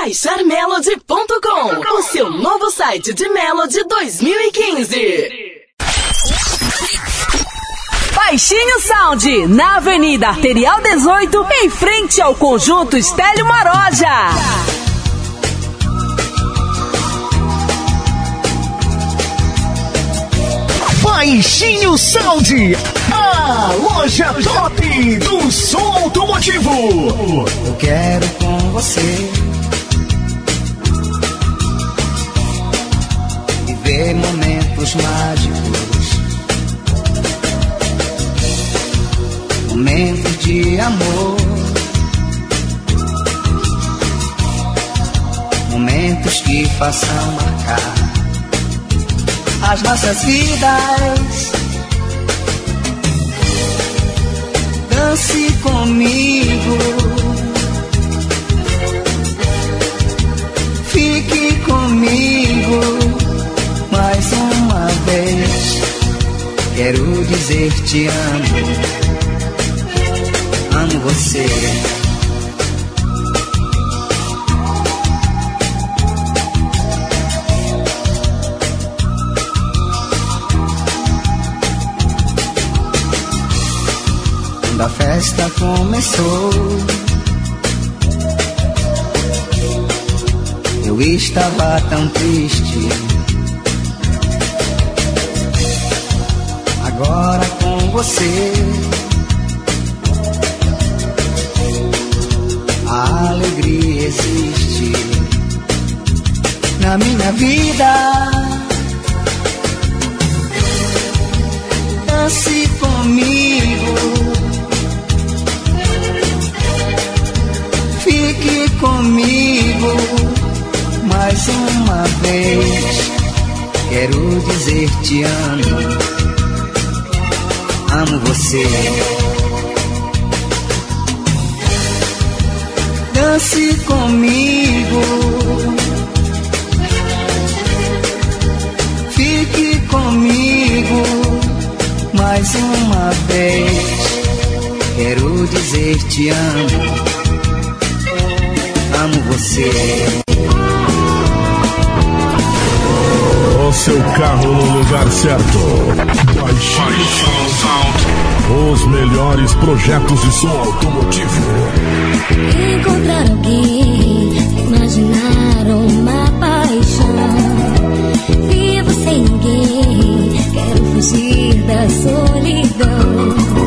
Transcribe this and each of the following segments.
baixarmelody.com, o seu novo site de Melody 2015. Baixinho Sound, na Avenida Arterial 18, em frente ao Conjunto Estélio Maroja. Baixinho Sound, a loja top do som automotivo. Eu quero com você momentos mágicos, momentos de amor, momentos que façam marcar as nossas vidas. Dance comigo. Fique comigo mais uma vez. Quero dizer te amo. Amo você. quando a festa começou. Eu estava tão triste. Agora com você. A alegria existe na minha vida. Dance comigo. Fique comigo mais uma vez. Quero dizer te amo. Amo você. Dance comigo. Fique comigo mais uma vez. Quero dizer te amo amo você. O seu carro no lugar certo. Baixinho. Os melhores projetos de som automotivo. Encontrar alguém, imaginar uma paixão. Vivo sem ninguém, quero fugir da solidão.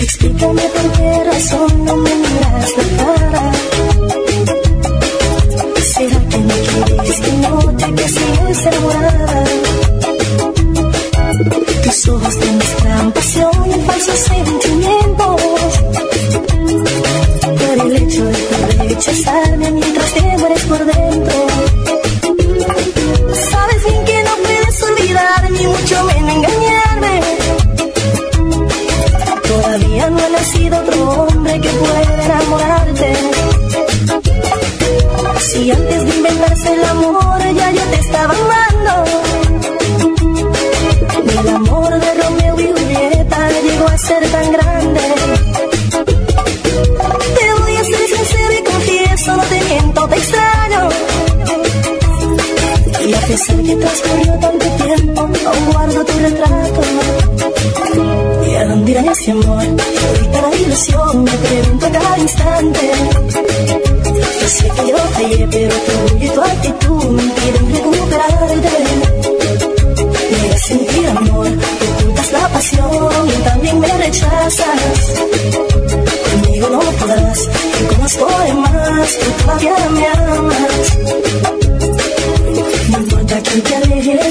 Explícame por qué razón no me miras la cara. ¿Será que me quieres que no te quedes encerrada? Tus ojos de mezclan pasión y falsos sentimientos. Por el hecho de rechazarme mientras te mueres por dentro. Dicen que transcurrió tanto tiempo, aún guardo tu retrato. ¿Y a dónde irá ese amor? Ahorita la ilusión, me pregunto cada instante. Yo sé que yo fallé, pero tu y tu actitud me impiden recuperarte. Me a sentir amor, ocultas la pasión y también me rechazas. Conmigo no podrás, te conozco de más, tú todavía me amas.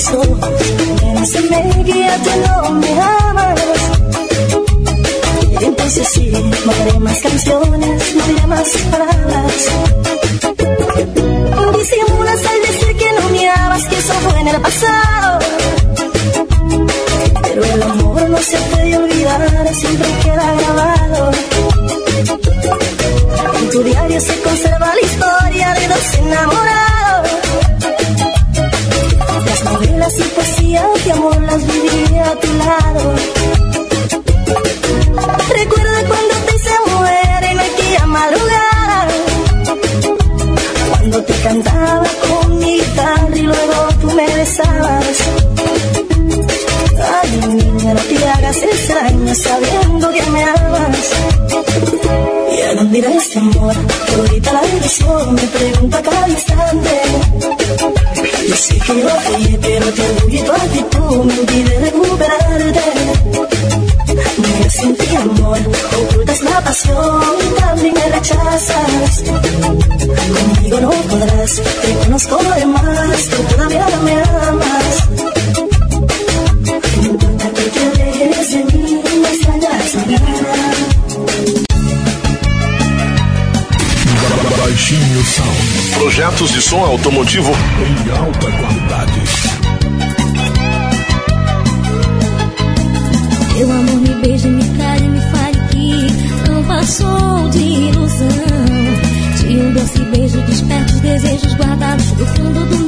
piso. Nena, se me guía, te lo mirabas. Entonces sí, moveré más canciones, moveré más palabras. sonreí, pero te huye tu actitud, me olvidé recuperarte. Me sentí amor, ocultas la pasión también me rechazas. Conmigo no podrás, te conozco lo demás, projetos de som automotivo em alta qualidade. Meu amor, me beije, me cale, me fale que não passou de ilusão. De um doce beijo, desperta desejos guardados do fundo do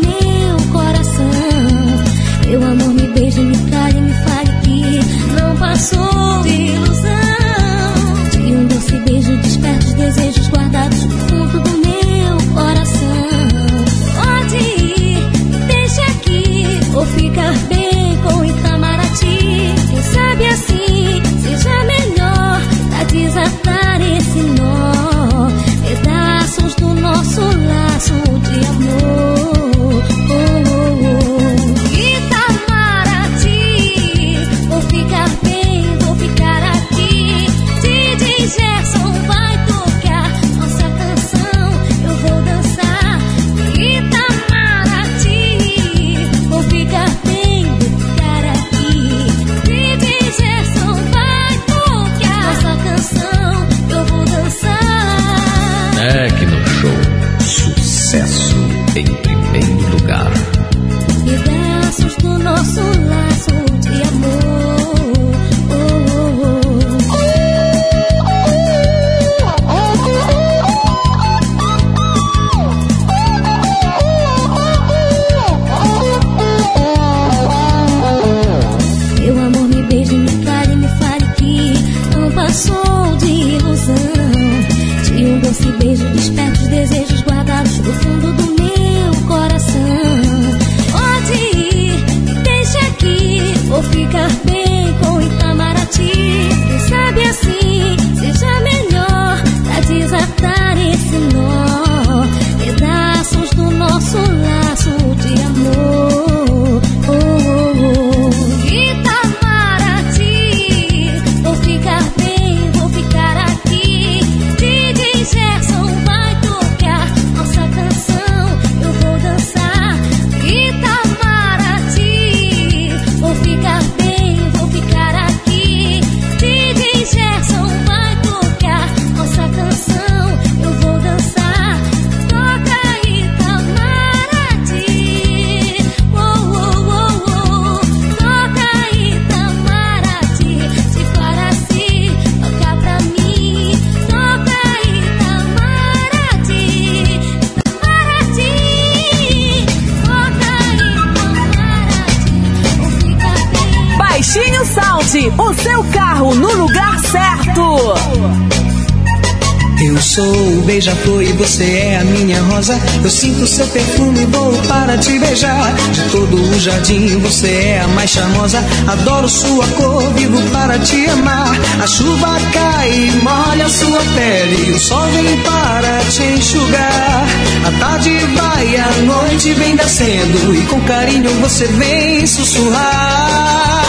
você é a minha rosa. Eu sinto seu perfume, vou para te beijar. De todo o jardim, você é a mais charmosa. Adoro sua cor, vivo para te amar. A chuva cai, molha sua pele. O sol vem para te enxugar. A tarde vai, a noite vem descendo. E com carinho você vem sussurrar.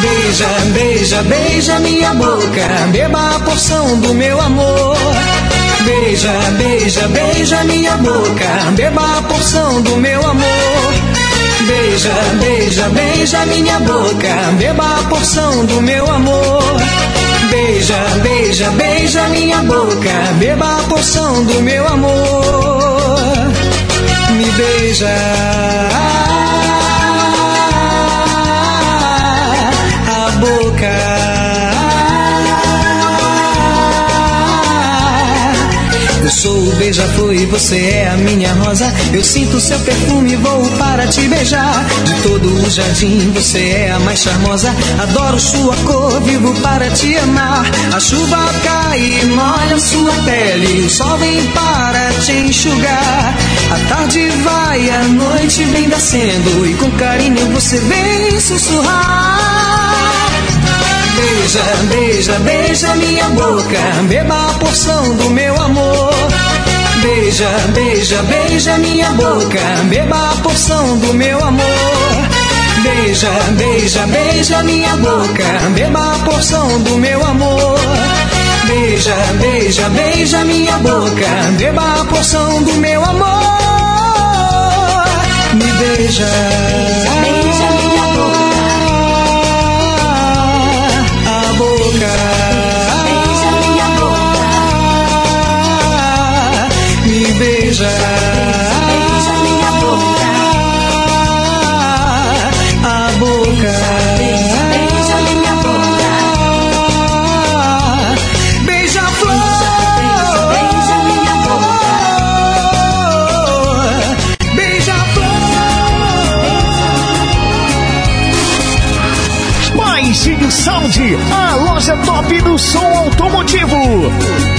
Beija, beija, beija minha boca. Beba a porção do meu amor. Beija, beija, beija minha boca, beba a porção do meu amor. Beija, beija, beija minha boca, beba a porção do meu amor. Beija, beija, beija minha boca, beba a porção do meu amor. Me beija. Eu sou o beija-flor e você é a minha rosa. Eu sinto seu perfume vou para te beijar. De todo o jardim você é a mais charmosa. Adoro sua cor, vivo para te amar. A chuva cai e molha sua pele. O sol vem para te enxugar. A tarde vai, a noite vem descendo. E com carinho você vem sussurrar. Beija, beija, beija minha boca, beba a porção do meu amor. Beija, beija, beija minha boca, beba a porção do meu amor. Beija, beija, beija minha boca, beba a porção do meu amor. Beija, beija, beija minha boca, beba a porção do meu amor. Me beija, beija minha Me beija. Beija minha boca. A boca. Beija minha boca. Beija a flor. Beija minha boca. Beija a flor. Baixinho Sound, a loja top do som automotivo.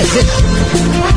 acontecer.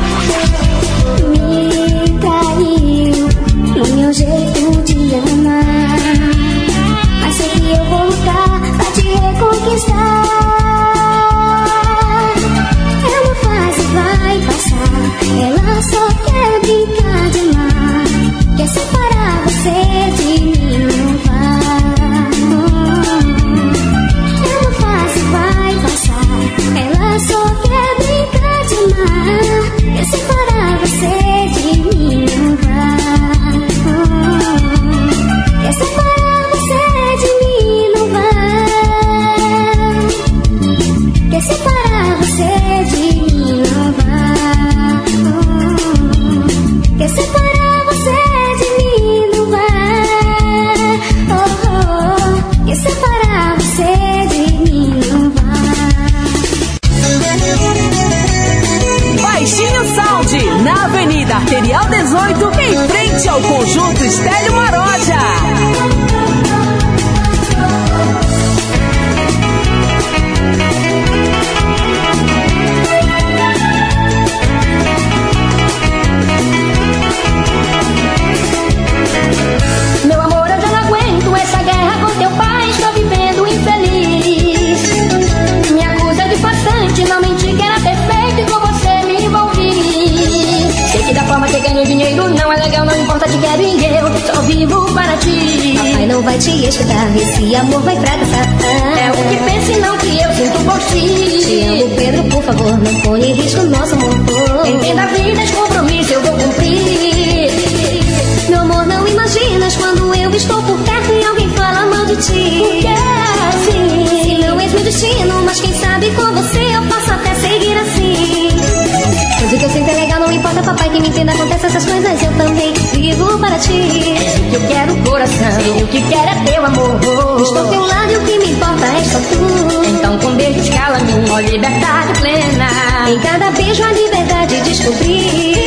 ti. O que eu quero, coração. O que quero é teu amor. Estou teu lado e o que me importa é só tu. Então com beijos cala-me, uma liberdade plena. Em cada beijo a liberdade descobri.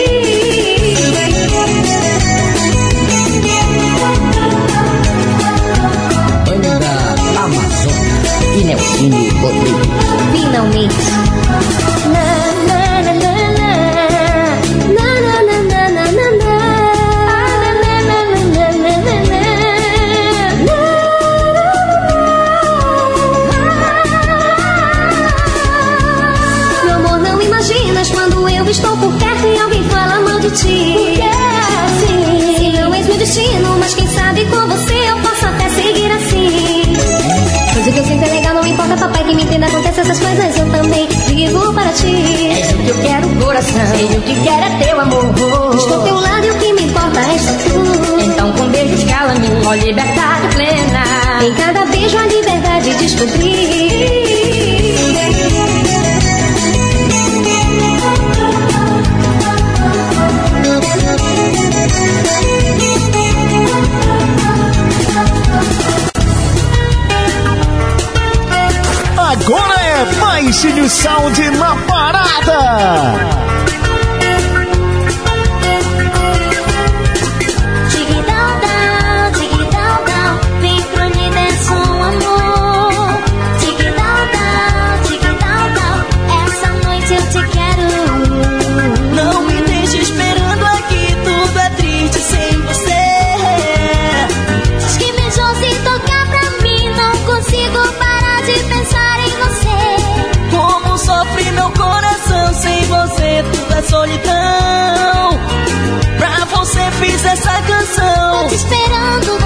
Banda Amazônia e Nelsinho Rodrigues. Finalmente. ti. És o que eu quero, coração. Sei o que quer, é teu amor. Estou teu lado e o que me importa é tu. Então com beijos cala-me, ó liberdade plena. Em cada beijo a liberdade descobri. Agora Baixinho Sound na parada. Essa canção. Esperando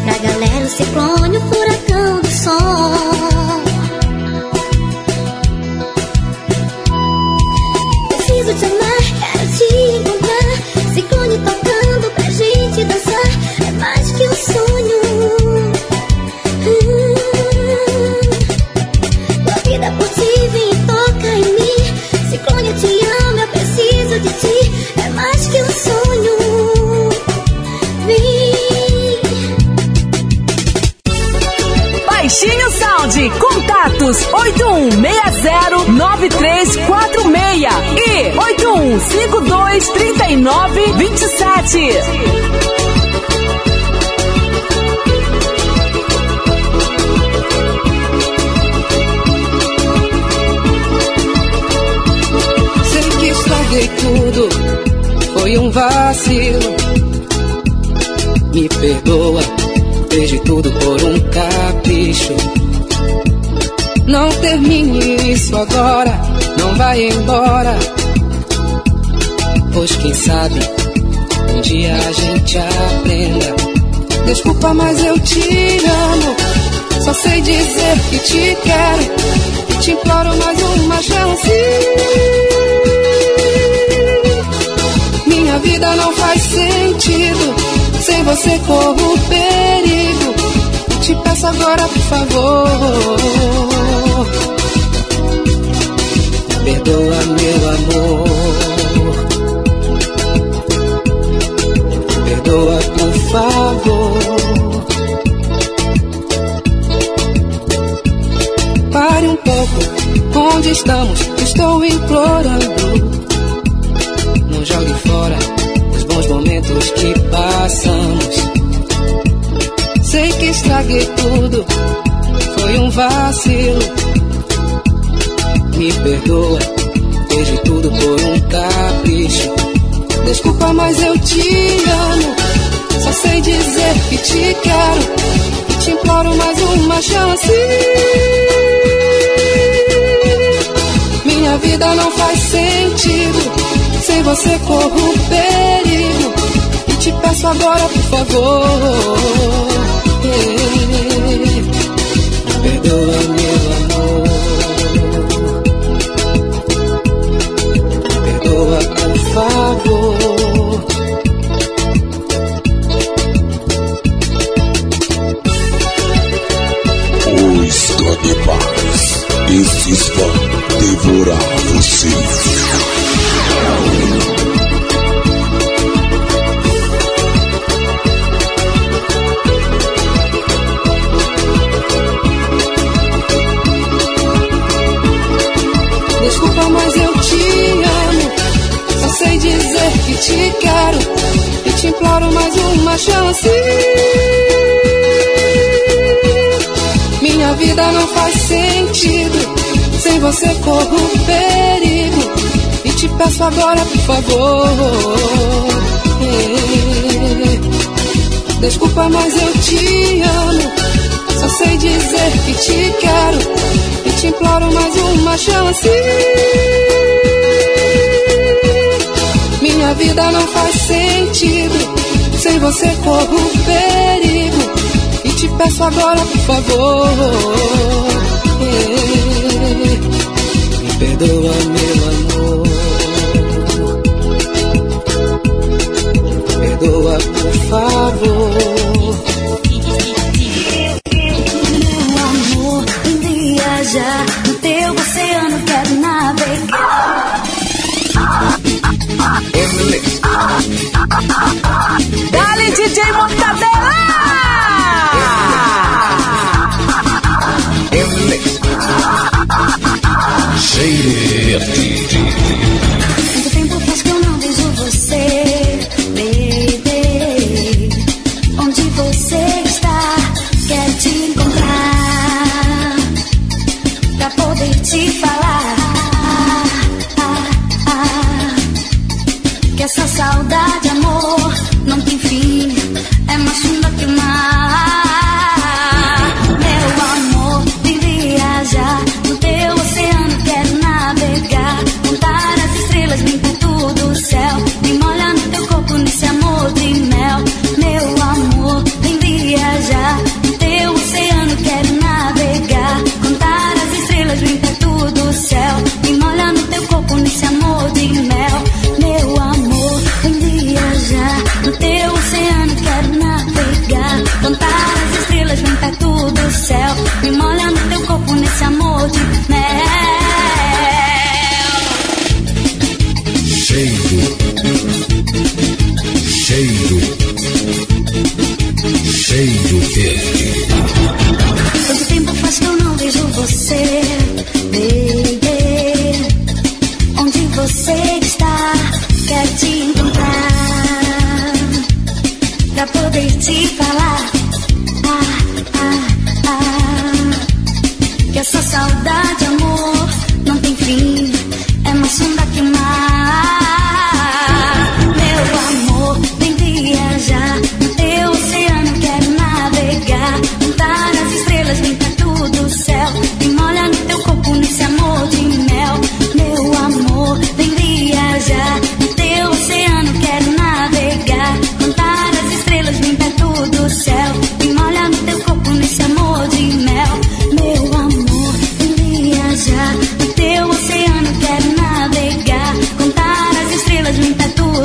pra galera, o ciclone, o furacão do som. Vacilo. Me perdoa, perdi tudo por um capricho. Não termine isso agora, não vai embora. Pois quem sabe, um dia a gente aprenda. Desculpa, mas eu te amo. Só sei dizer que te quero. E te imploro mais uma chance. Minha vida não faz sentido. Sem você corro perigo. Te peço agora, por favor. Perdoa, meu amor. Perdoa, por favor. Pare um pouco, onde estamos? Estou implorando. Momentos que passamos. Sei que estraguei tudo, foi um vacilo. Me perdoa, perdi tudo por um capricho. Desculpa, mas eu te amo. Só sei dizer que te quero. Te imploro mais uma chance. Minha vida não faz sentido. Sem você corro perigo. Peço agora, por favor. Perdoa, meu amor. Perdoa, por favor. Os canibais, esses vão devorar você. Te quero. E te imploro mais uma chance. Minha vida não faz sentido. Sem você corro perigo. E te peço agora, por favor. Desculpa, mas eu te amo. Só sei dizer que te quero. E te imploro mais uma chance. Minha vida não faz sentido. Sem você corro perigo. E te peço agora, por favor. Me perdoa, meu amor. Perdoa, por favor. Dale DJ Mortadela!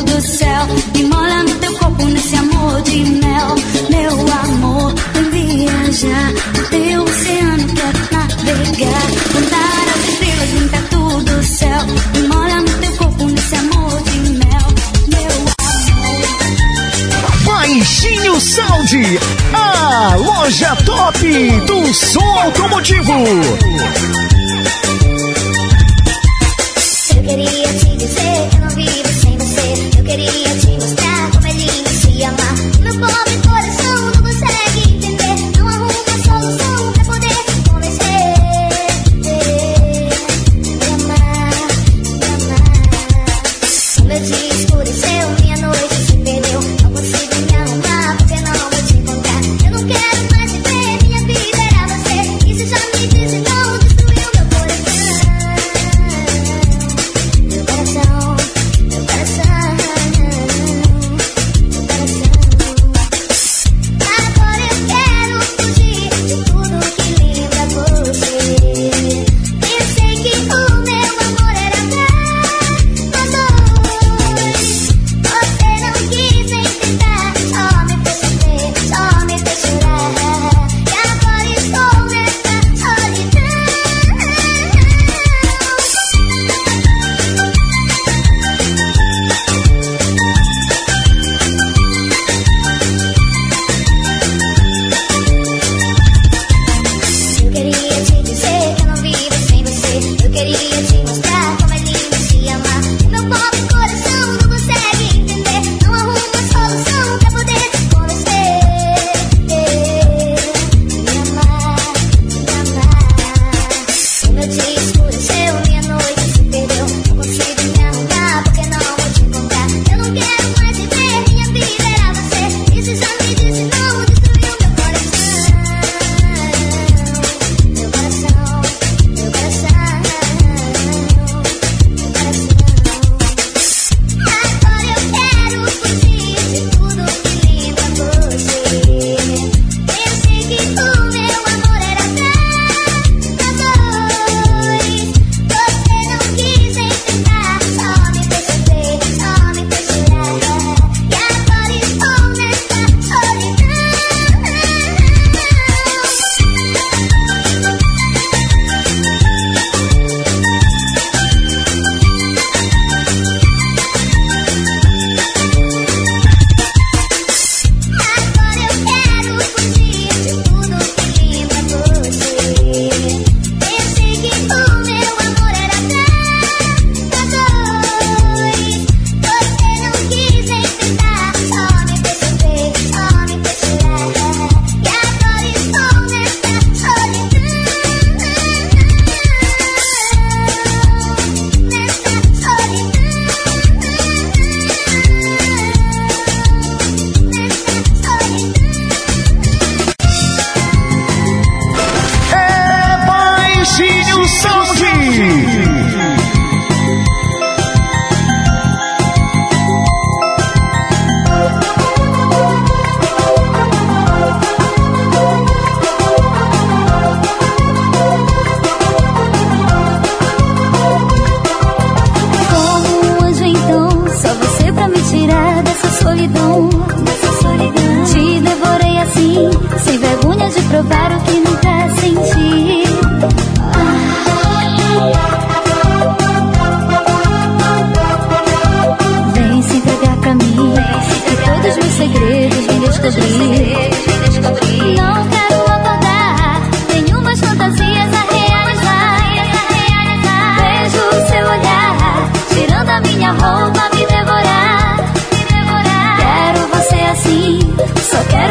do céu. e molha no teu corpo nesse amor de mel. Meu amor, vem viajar. no teu oceano quer é navegar. Contar as estrelas, limpar tudo o céu. e molha no teu corpo nesse amor de mel. Meu amor. Baixinho Saúde, a loja top do som automotivo. Eu queria te dizer que não vivo sem você. Queria te mostrar como é lindo se amar, meu pobre.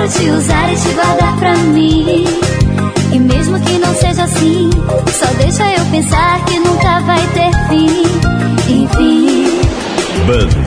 te usar e te guardar pra mim. E mesmo que não seja assim, só deixa eu pensar que nunca vai ter fim. Enfim. Band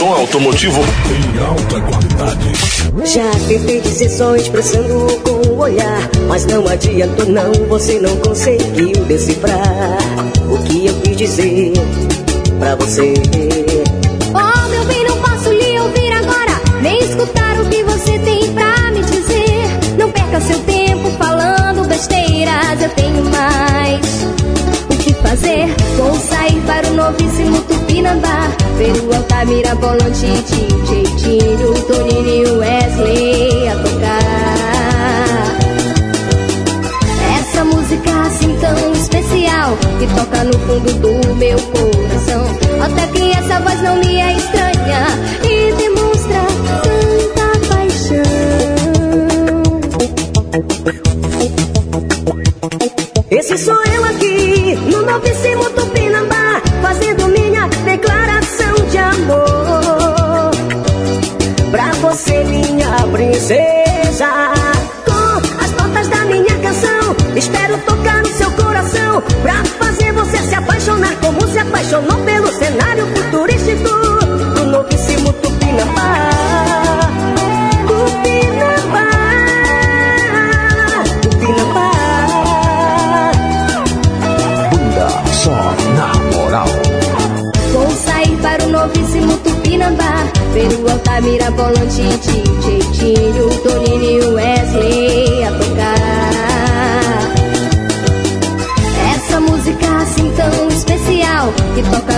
som automotivo em alta qualidade. Já tentei dizer só expressando com o olhar, mas não adiantou não, você não conseguiu decifrar o que eu quis dizer pra você. Oh, meu bem, não posso lhe ouvir agora, nem escutar o que você tem pra me dizer. Não perca seu tempo falando besteiras, eu tenho mais sair para o novíssimo Tupinambá. Ver o Altamira, Bolonte, DJ Tinho, Toninho e Wesley a tocar. Essa música assim tão especial Que toca no fundo do meu coração. Até que essa voz não me é estranha apaixonou pelo cenário futurístico Do novíssimo Tupinambá Tupinambá Tupinambá Bunda só na moral. Vou sair para o novíssimo Tupinambá Ver o Altamira, Bolonte, DJ Tinho, Toninho e Wesley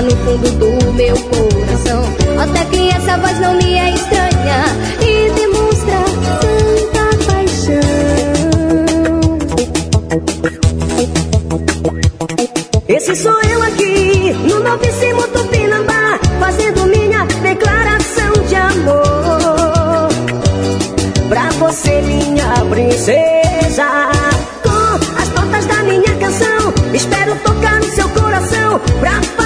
no fundo do meu coração Até que essa voz não me é estranha E demonstra tanta paixão Esse sou eu aqui, no novíssimo Tupinambá, fazendo minha declaração de amor. Pra você, minha princesa, com as notas da minha canção, espero tocar no seu coração. Pra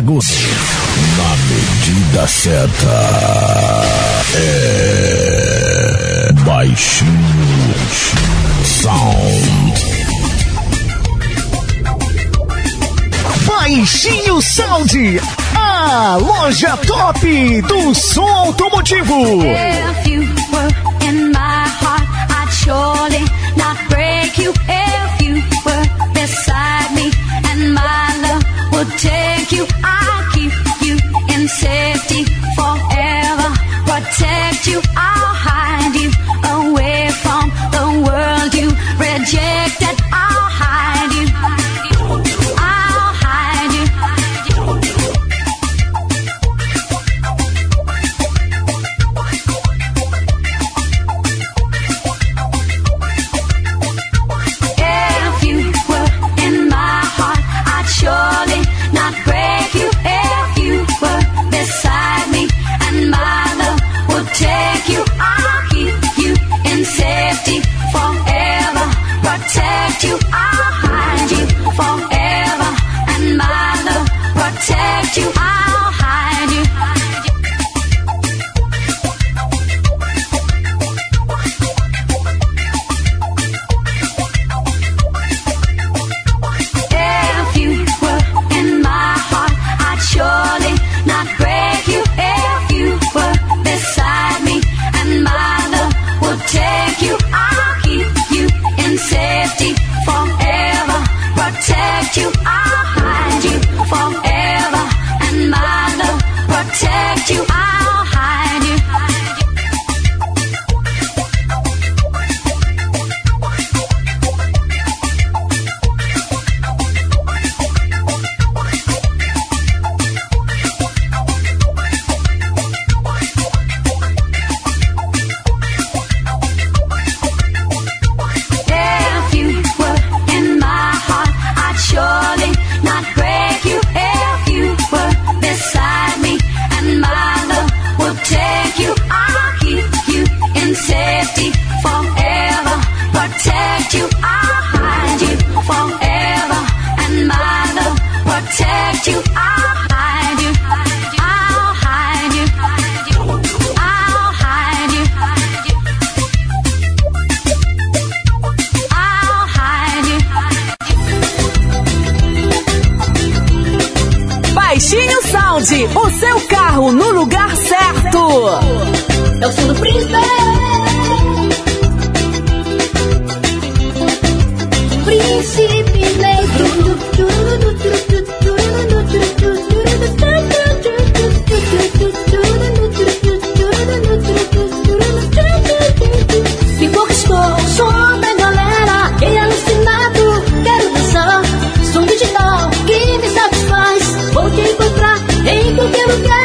Pediagudo. Na medida certa. É. Baixinho. Sound. Baixinho Sound. A loja top do som automotivo. É you. I Yeah.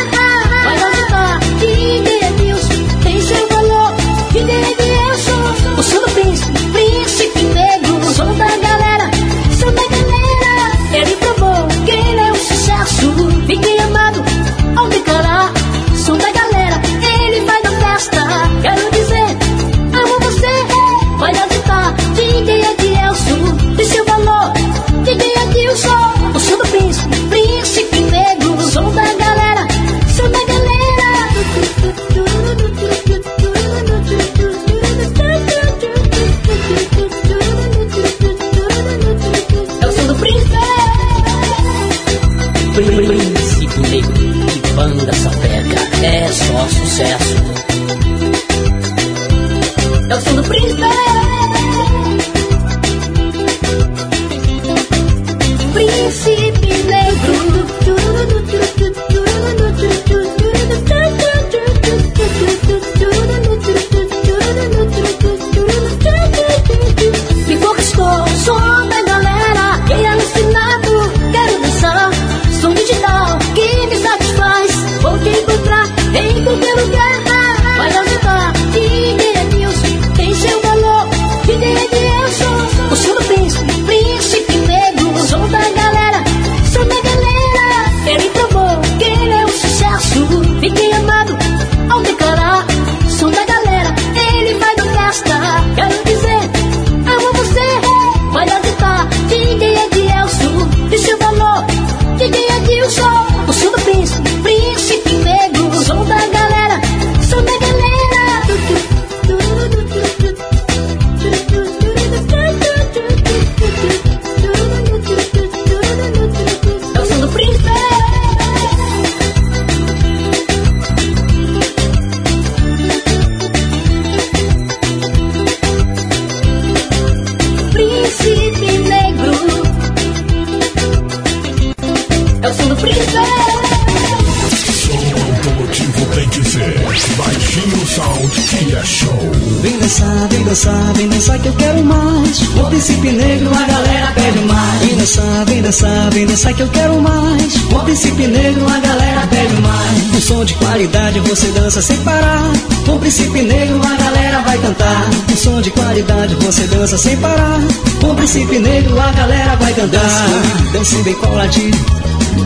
Dançar, vem dançar, que eu quero mais. O príncipe negro, a galera pede mais. Um som de qualidade você dança sem parar. Com príncipe negro, a galera vai cantar. Um som de qualidade você dança sem parar. Com príncipe negro, a galera vai cantar. Dance bem coladinho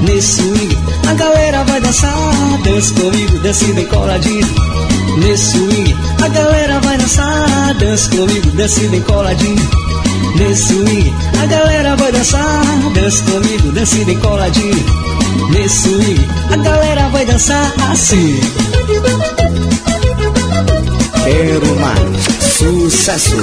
nesse swing. A galera vai dançar, dance comigo, dance bem coladinho. Nesse swing, a galera vai dançar, dance comigo, dance bem coladinho. Nesse swing, a galera vai dançar, dance comigo, dance bem coladinho. Nesse swing, a galera vai dançar assim. Quero mais sucesso.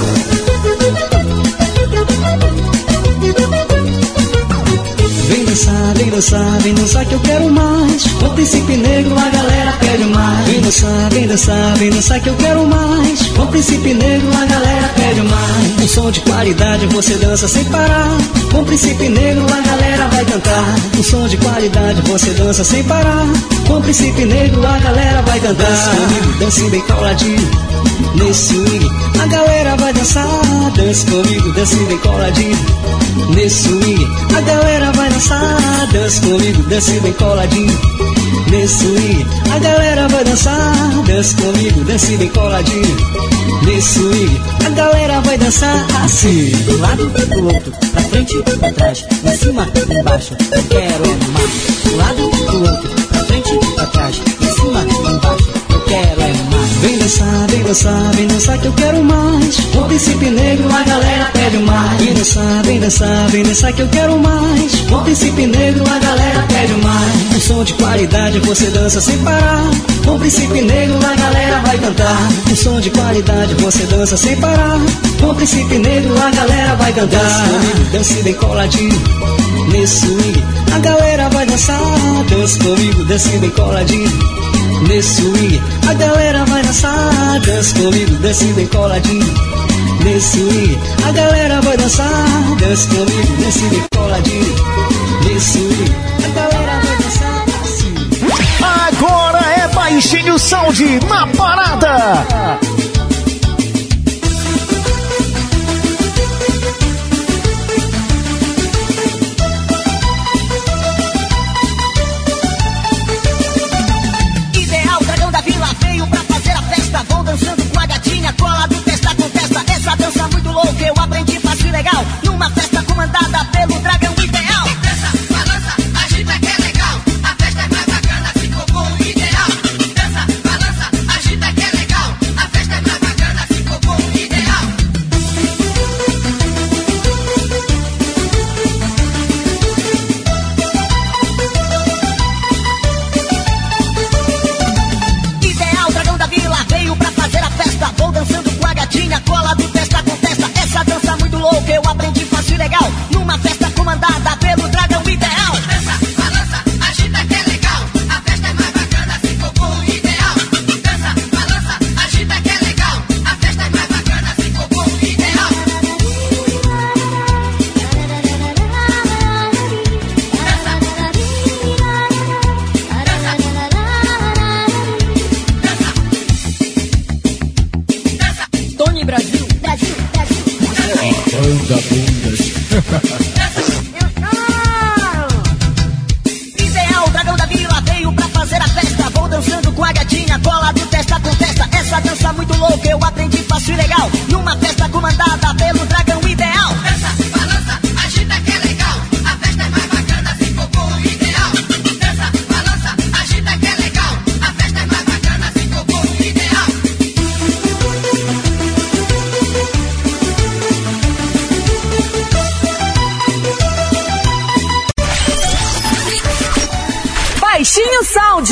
Vem dançar, vem dançar, vem dançar que eu quero mais. O príncipe negro, a galera pede mais. Vem dançar, vem dançar, vem dançar que eu quero mais. O príncipe negro, a galera pede mais. Um som de qualidade você dança sem parar. Com o príncipe negro, a galera vai cantar. Um som de qualidade você dança sem parar. Com o príncipe negro, a galera vai cantar. Dance comigo, bem coladinho. Nesse swing, a galera vai dançar. Dance comigo, dance bem coladinho. Nesse swing, a galera vai dançar. Dance comigo, dance bem coladinho. Nesse swing, a galera vai dançar. Dance comigo, dance bem coladinho. Nesse swing, a galera vai dançar assim. Do lado, do outro, pra frente, pra trás, em cima, embaixo, eu quero mais. Do lado, do outro, pra frente, pra trás, em cima, embaixo, Vem dançar, vem dançar, que eu quero mais. O príncipe negro, a galera pede mais. Vem dançar, vem dançar, vem dançar que eu quero mais. O príncipe negro, a galera pede mais. Um som de qualidade você dança sem parar. O príncipe negro, a galera vai cantar. Um som de qualidade você dança sem parar. O príncipe negro, a galera vai cantar. Dance comigo, dance bem coladinho. Nesse swing, a galera vai dançar. Dance comigo, dance bem coladinho. Nesse swing, a galera vai dançar. Dance comigo, dance bem coladinho. Nesse swing, a galera vai dançar. Dance comigo, dance bem coladinho. Nesse swing, a galera vai dançar assim. Agora é Baixinho Sound na parada. Legal. Numa festa comandada pelo dragão ideal.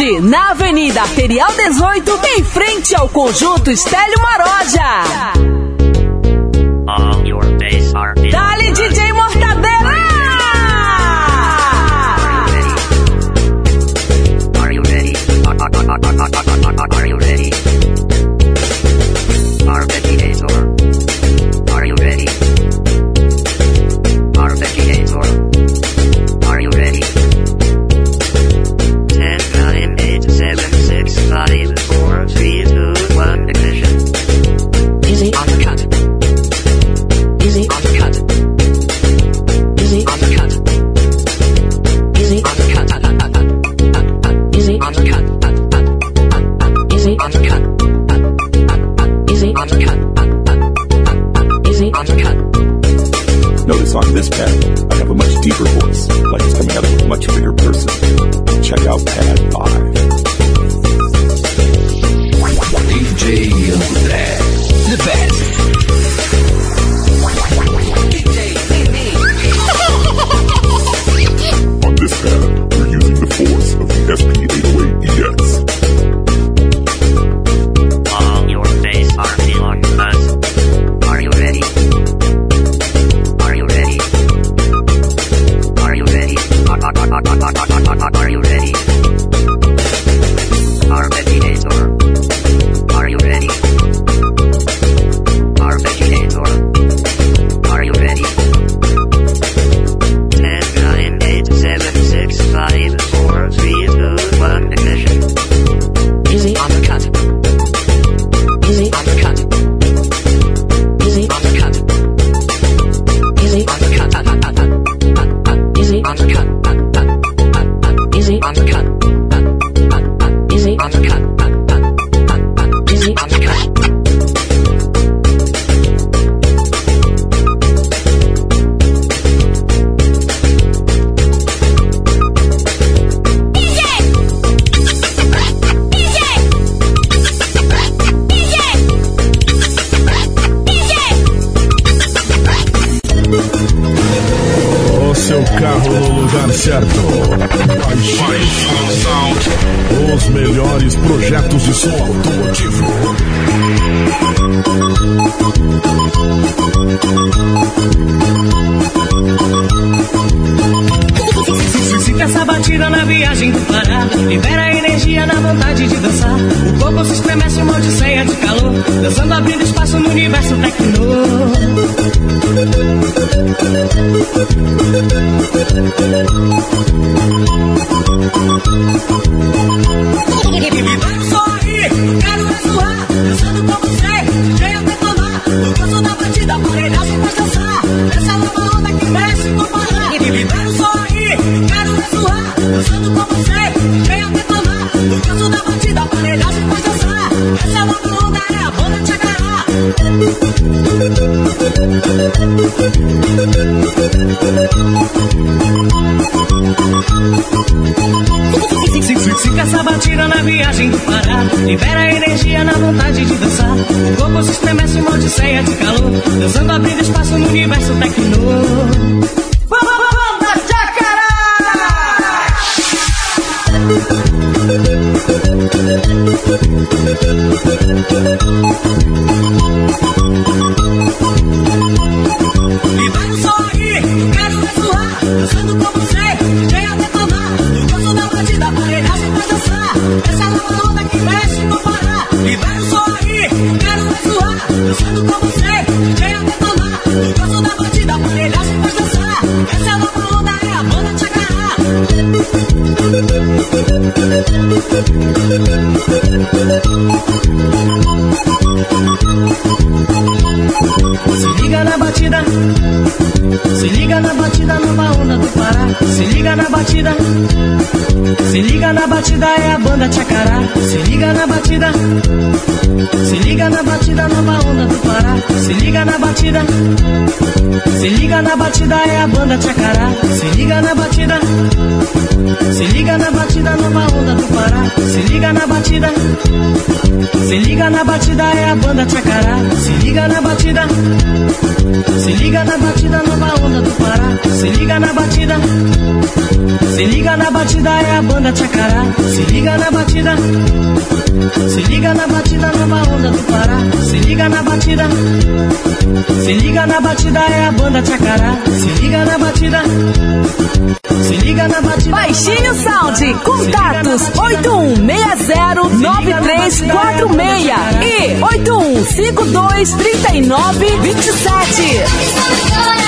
Na Avenida Arterial 18, em frente ao Conjunto Estélio Maroja. In. Dali DJ Mortadela! Are you ready? Are you ready? DJ, DJ até tomar. No gosto da batida, aparelhagem se dançar. Essa é uma onda que mexe no Pará. Libera o som aí, quero mais zoar. Dançando com você, DJ até tomar. No gosto da batida, aparelhagem se dançar. Essa é uma onda, é a banda de agarrar. Se liga na batida se liga na batida, nova onda do Pará. Se liga na batida, se liga na batida, é a banda Tchacará. Se liga na batida, se liga na batida, nova onda do Pará. Se liga na batida, se liga na batida, é a banda Tchacará. Se liga na batida, se liga na batida, nova onda do Pará. Se liga na batida, se liga na batida, é a banda Tchacará. Se liga na batida, se liga na batida, nova onda do Pará. Se liga na batida, se liga na batida, é a banda Tchacará. Se liga na batida, se liga na batida, nova onda do Pará. Se liga na batida, se liga na batida, é a banda Tchacará. Se liga na batida, se liga na batida. Baixinho Sound, contatos 81609346 e 81523927.